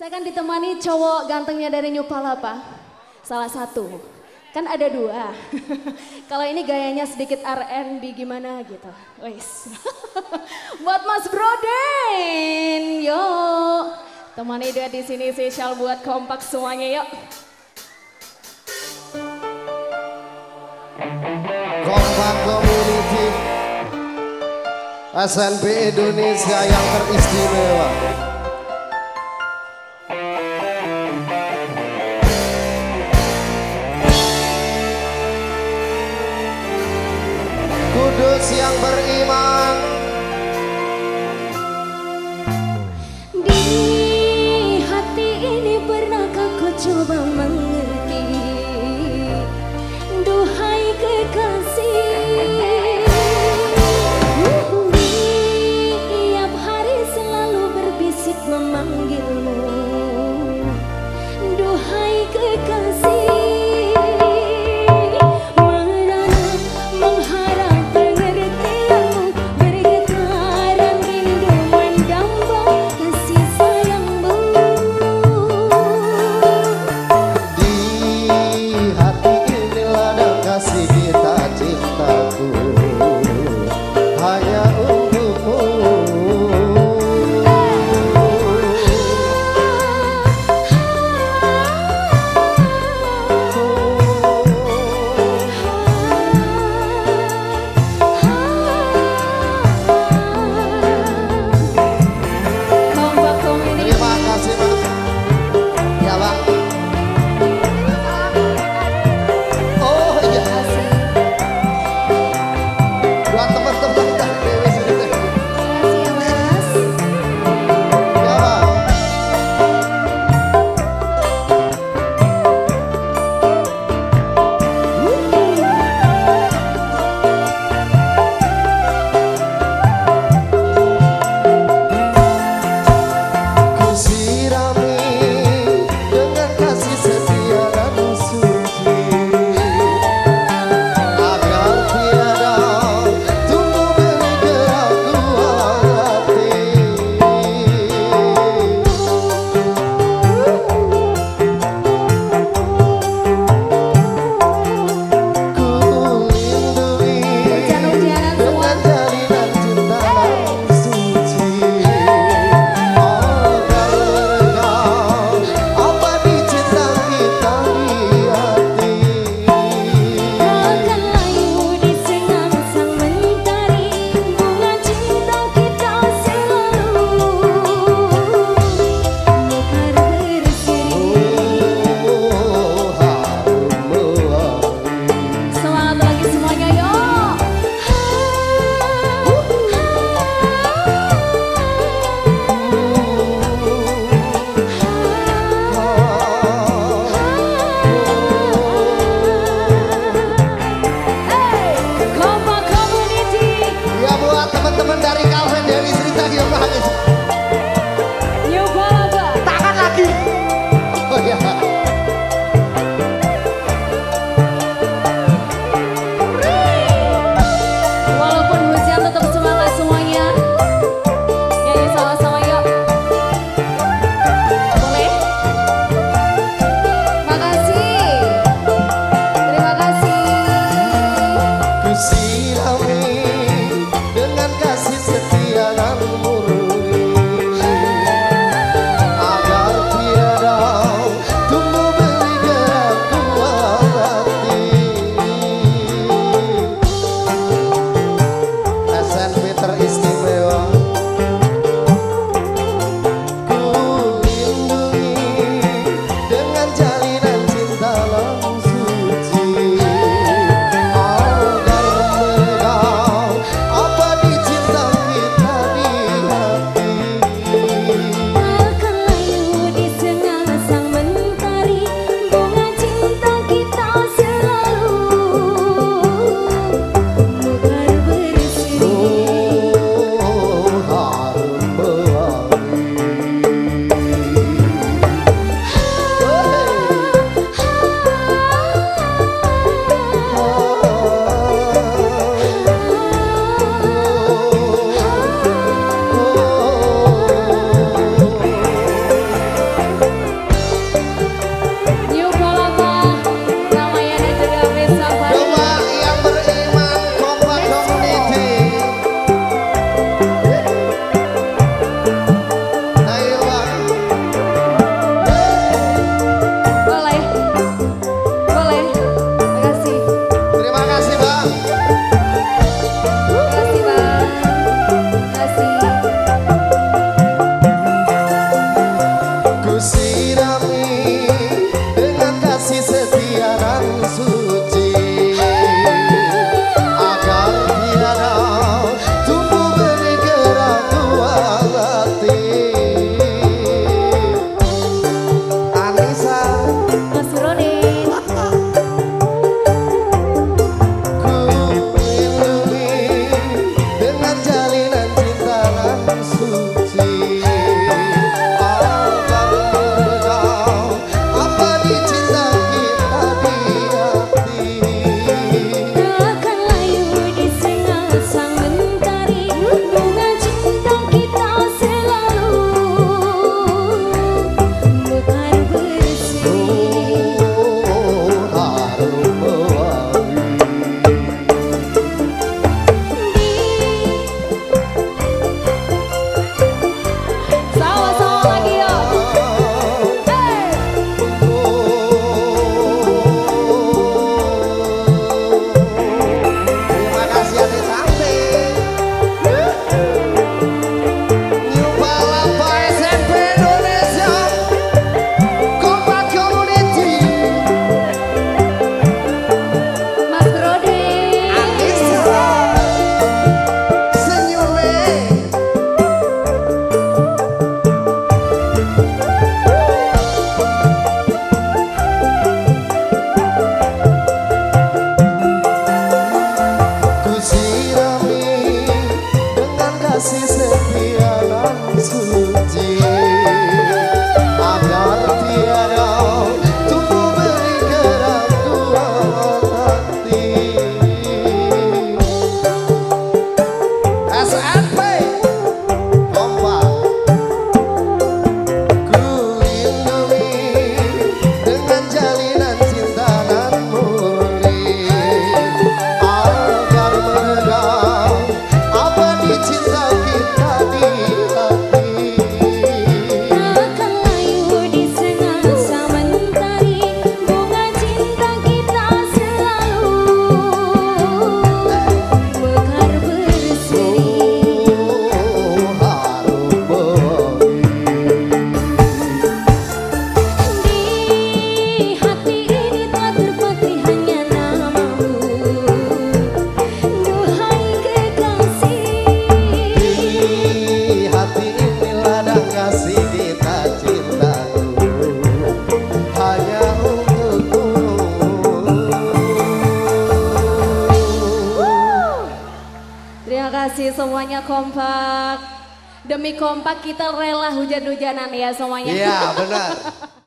Saya akan ditemani cowok gantengnya dari New Palapa. Salah satu. Kan ada dua. Kalau ini gayanya sedikit R&B gimana gitu. Wes. buat Mas Broden. Yuk. Temani dia di sini spesial buat kompak semuanya yuk. Kompak Community SNP Indonesia yang teristimewa yang beriman semuanya kompak. Demi kompak kita rela hujan-hujanan ya semuanya. Iya benar.